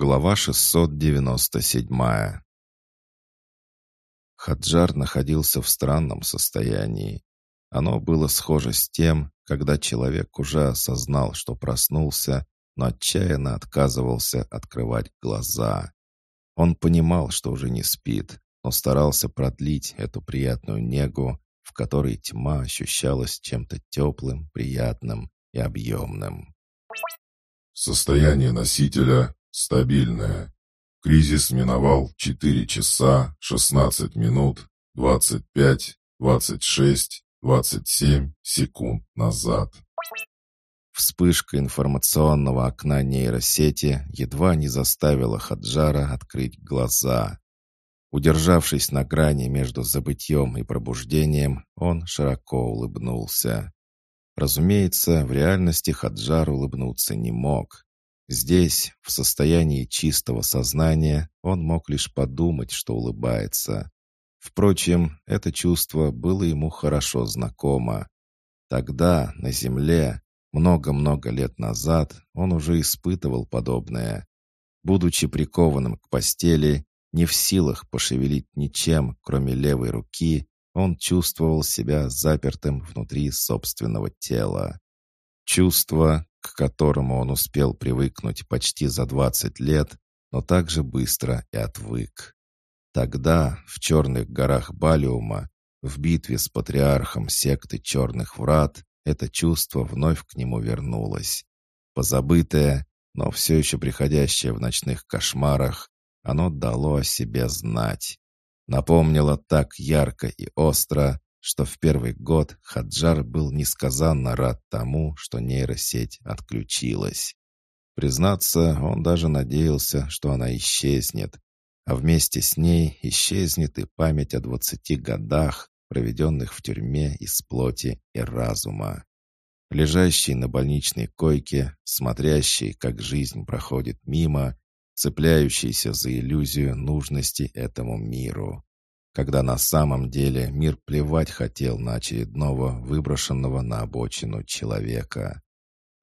Глава 697 Хаджар находился в странном состоянии. Оно было схоже с тем, когда человек уже осознал, что проснулся, но отчаянно отказывался открывать глаза. Он понимал, что уже не спит, но старался продлить эту приятную негу, в которой тьма ощущалась чем-то теплым, приятным и объемным. Состояние носителя стабильное. Кризис миновал 4 часа 16 минут 25, 26, 27 секунд назад. Вспышка информационного окна нейросети едва не заставила Хаджара открыть глаза. Удержавшись на грани между забытьем и пробуждением, он широко улыбнулся. Разумеется, в реальности Хаджар улыбнуться не мог. Здесь, в состоянии чистого сознания, он мог лишь подумать, что улыбается. Впрочем, это чувство было ему хорошо знакомо. Тогда, на земле, много-много лет назад, он уже испытывал подобное. Будучи прикованным к постели, не в силах пошевелить ничем, кроме левой руки, он чувствовал себя запертым внутри собственного тела. Чувство, к которому он успел привыкнуть почти за 20 лет, но также быстро и отвык. Тогда, в черных горах Балиума, в битве с патриархом секты Черных Врат, это чувство вновь к нему вернулось. Позабытое, но все еще приходящее в ночных кошмарах, оно дало о себе знать. Напомнило так ярко и остро, что в первый год Хаджар был несказанно рад тому, что нейросеть отключилась. Признаться, он даже надеялся, что она исчезнет, а вместе с ней исчезнет и память о двадцати годах, проведенных в тюрьме из плоти и разума. Лежащий на больничной койке, смотрящий, как жизнь проходит мимо, цепляющийся за иллюзию нужности этому миру когда на самом деле мир плевать хотел на очередного выброшенного на обочину человека.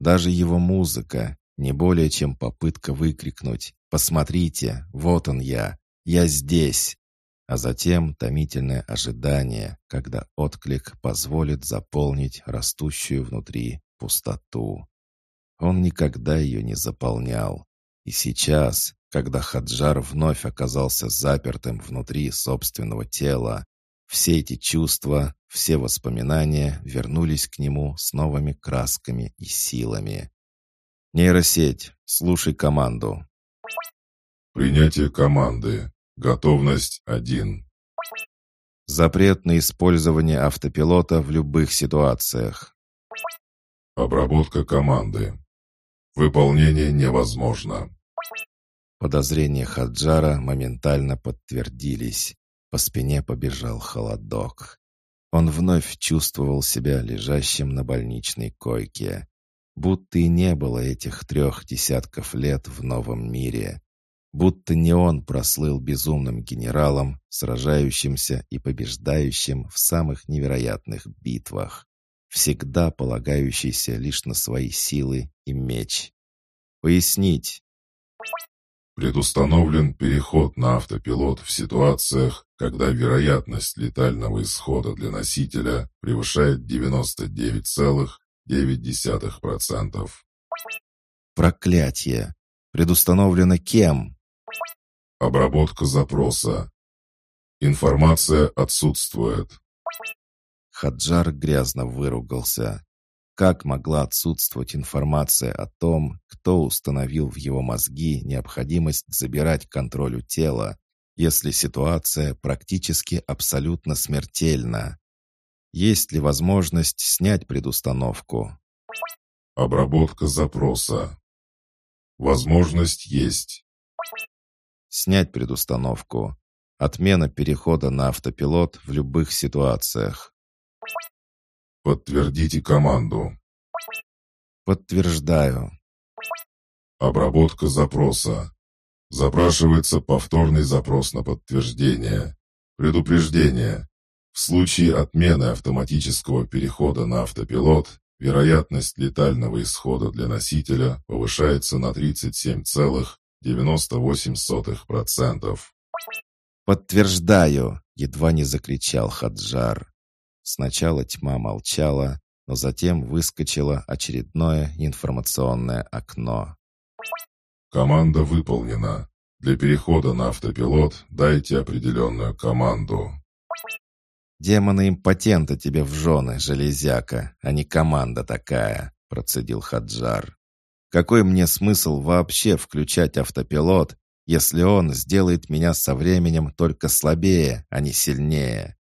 Даже его музыка, не более чем попытка выкрикнуть «Посмотрите, вот он я, я здесь!» а затем томительное ожидание, когда отклик позволит заполнить растущую внутри пустоту. Он никогда ее не заполнял. И сейчас, когда Хаджар вновь оказался запертым внутри собственного тела, все эти чувства, все воспоминания вернулись к нему с новыми красками и силами. «Нейросеть, слушай команду». «Принятие команды. Готовность один. Запрет на использование автопилота в любых ситуациях. Обработка команды. Выполнение невозможно. Подозрения Хаджара моментально подтвердились. По спине побежал холодок. Он вновь чувствовал себя лежащим на больничной койке. Будто и не было этих трех десятков лет в новом мире. Будто не он прослыл безумным генералом, сражающимся и побеждающим в самых невероятных битвах, всегда полагающийся лишь на свои силы и меч. «Пояснить!» Предустановлен переход на автопилот в ситуациях, когда вероятность летального исхода для носителя превышает 99,9%. Проклятие! Предустановлено кем? Обработка запроса. Информация отсутствует. Хаджар грязно выругался. Как могла отсутствовать информация о том, кто установил в его мозги необходимость забирать контроль у тела, если ситуация практически абсолютно смертельна? Есть ли возможность снять предустановку? Обработка запроса. Возможность есть. Снять предустановку. Отмена перехода на автопилот в любых ситуациях. Подтвердите команду. Подтверждаю. Обработка запроса. Запрашивается повторный запрос на подтверждение. Предупреждение. В случае отмены автоматического перехода на автопилот, вероятность летального исхода для носителя повышается на 37,9%. 98%. «Подтверждаю!» — едва не закричал Хаджар. Сначала тьма молчала, но затем выскочило очередное информационное окно. «Команда выполнена. Для перехода на автопилот дайте определенную команду». «Демоны импотента тебе в жены, железяка, а не команда такая», — процедил Хаджар. «Какой мне смысл вообще включать автопилот, если он сделает меня со временем только слабее, а не сильнее?»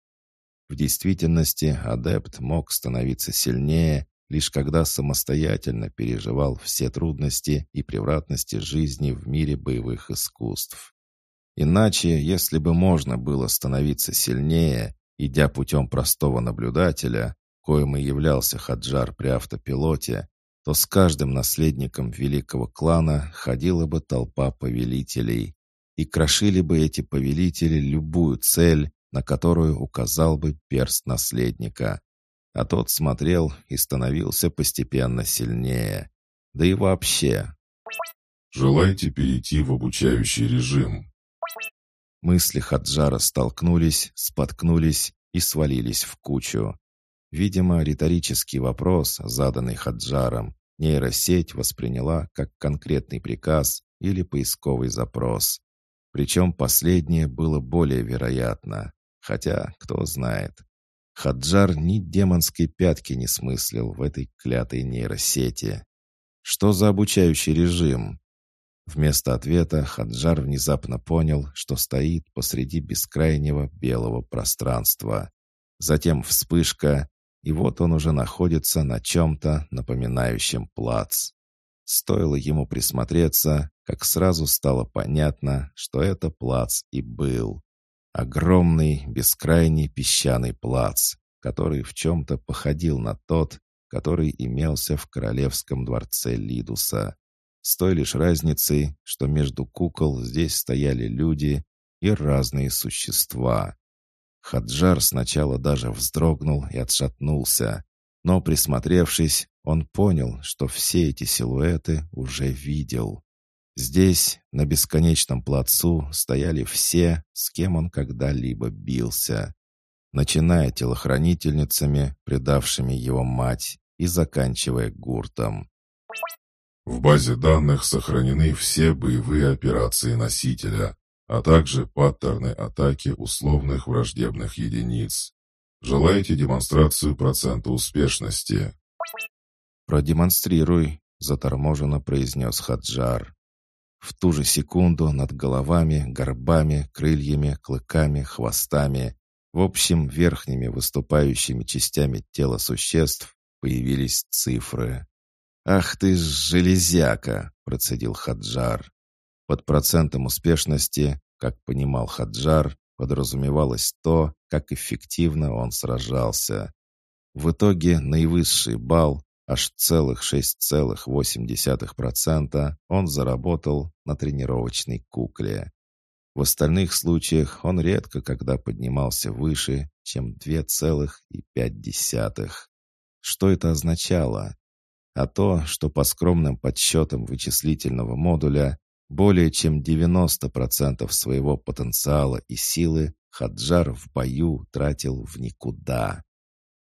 В действительности адепт мог становиться сильнее, лишь когда самостоятельно переживал все трудности и превратности жизни в мире боевых искусств. Иначе, если бы можно было становиться сильнее, идя путем простого наблюдателя, коим и являлся Хаджар при автопилоте, то с каждым наследником великого клана ходила бы толпа повелителей, и крошили бы эти повелители любую цель, на которую указал бы перст наследника. А тот смотрел и становился постепенно сильнее. Да и вообще. «Желаете перейти в обучающий режим?» Мысли Хаджара столкнулись, споткнулись и свалились в кучу. Видимо, риторический вопрос, заданный Хаджаром, нейросеть восприняла как конкретный приказ или поисковый запрос. Причем последнее было более вероятно. Хотя, кто знает. Хаджар ни демонской пятки не смыслил в этой клятой нейросети. Что за обучающий режим? Вместо ответа Хаджар внезапно понял, что стоит посреди бескрайнего белого пространства. Затем вспышка, и вот он уже находится на чем-то напоминающем плац. Стоило ему присмотреться, как сразу стало понятно, что это плац и был. Огромный, бескрайний песчаный плац, который в чем-то походил на тот, который имелся в королевском дворце Лидуса. С той лишь разницей, что между кукол здесь стояли люди и разные существа. Хаджар сначала даже вздрогнул и отшатнулся, но, присмотревшись, он понял, что все эти силуэты уже видел. Здесь, на бесконечном плацу, стояли все, с кем он когда-либо бился, начиная телохранительницами, предавшими его мать, и заканчивая гуртом. В базе данных сохранены все боевые операции носителя, а также паттерны атаки условных враждебных единиц. Желаете демонстрацию процента успешности? «Продемонстрируй», — заторможенно произнес Хаджар. В ту же секунду над головами, горбами, крыльями, клыками, хвостами, в общем, верхними выступающими частями тела существ появились цифры. «Ах ты ж железяка!» — процедил Хаджар. Под процентом успешности, как понимал Хаджар, подразумевалось то, как эффективно он сражался. В итоге наивысший балл Аж целых 6,8% он заработал на тренировочной кукле. В остальных случаях он редко когда поднимался выше, чем 2,5. Что это означало? А то, что по скромным подсчетам вычислительного модуля более чем 90% своего потенциала и силы Хаджар в бою тратил в никуда.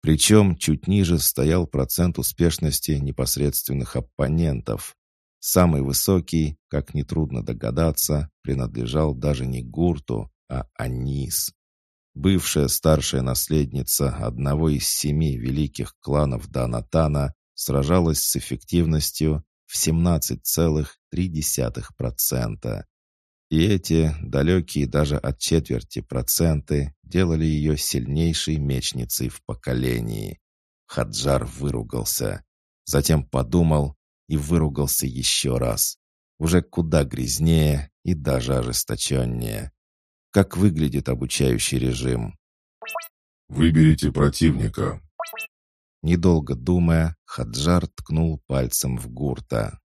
Причем чуть ниже стоял процент успешности непосредственных оппонентов. Самый высокий, как нетрудно догадаться, принадлежал даже не Гурту, а Анис. Бывшая старшая наследница одного из семи великих кланов Данатана сражалась с эффективностью в 17,3%. И эти, далекие даже от четверти проценты, делали ее сильнейшей мечницей в поколении. Хаджар выругался. Затем подумал и выругался еще раз. Уже куда грязнее и даже ожесточеннее. Как выглядит обучающий режим? «Выберите противника». Недолго думая, Хаджар ткнул пальцем в гурта.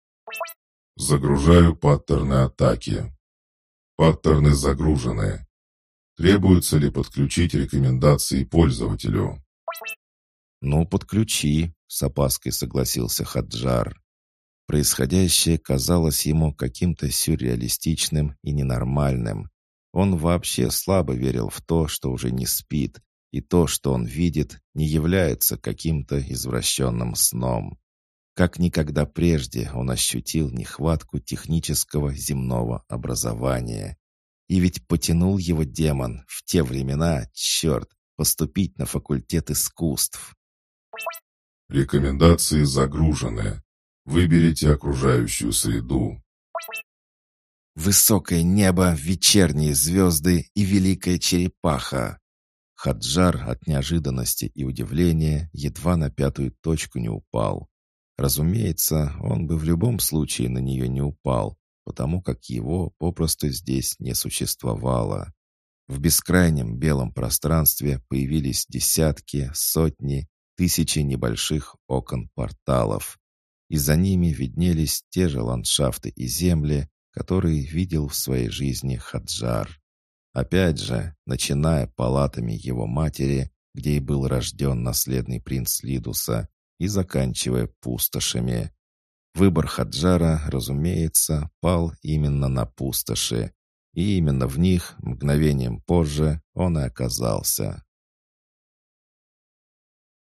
«Загружаю паттерны атаки. Паттерны загружены. Требуется ли подключить рекомендации пользователю? «Ну, подключи», — с опаской согласился Хаджар. Происходящее казалось ему каким-то сюрреалистичным и ненормальным. Он вообще слабо верил в то, что уже не спит, и то, что он видит, не является каким-то извращенным сном. Как никогда прежде он ощутил нехватку технического земного образования. И ведь потянул его демон в те времена, черт, поступить на факультет искусств. Рекомендации загружены. Выберите окружающую среду. Высокое небо, вечерние звезды и великая черепаха. Хаджар от неожиданности и удивления едва на пятую точку не упал. Разумеется, он бы в любом случае на нее не упал, потому как его попросту здесь не существовало. В бескрайнем белом пространстве появились десятки, сотни, тысячи небольших окон-порталов. И за ними виднелись те же ландшафты и земли, которые видел в своей жизни Хаджар. Опять же, начиная палатами его матери, где и был рожден наследный принц Лидуса, и заканчивая пустошами. Выбор Хаджара, разумеется, пал именно на пустоши, и именно в них, мгновением позже, он и оказался.